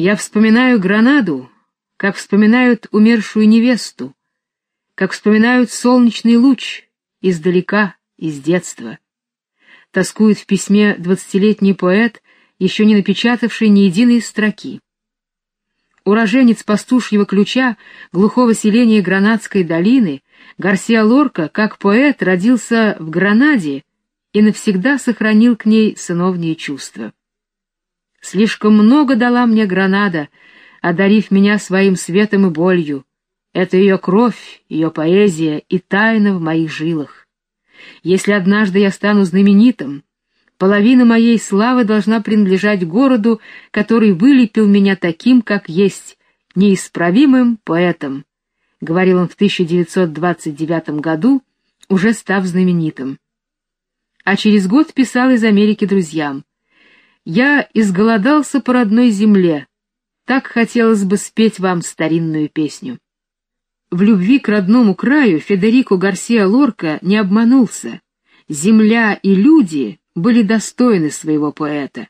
Я вспоминаю Гранаду, как вспоминают умершую невесту, как вспоминают солнечный луч издалека, из детства. Тоскует в письме двадцатилетний поэт, еще не напечатавший ни единой строки. Уроженец пастушьего ключа глухого селения Гранадской долины, Гарсиа Лорка, как поэт, родился в Гранаде и навсегда сохранил к ней сыновние чувства. Слишком много дала мне Гранада, одарив меня своим светом и болью. Это ее кровь, ее поэзия и тайна в моих жилах. Если однажды я стану знаменитым, половина моей славы должна принадлежать городу, который вылепил меня таким, как есть, неисправимым поэтом, — говорил он в 1929 году, уже став знаменитым. А через год писал из Америки друзьям. «Я изголодался по родной земле, так хотелось бы спеть вам старинную песню». В любви к родному краю Федерико Гарсиа Лорка не обманулся. Земля и люди были достойны своего поэта.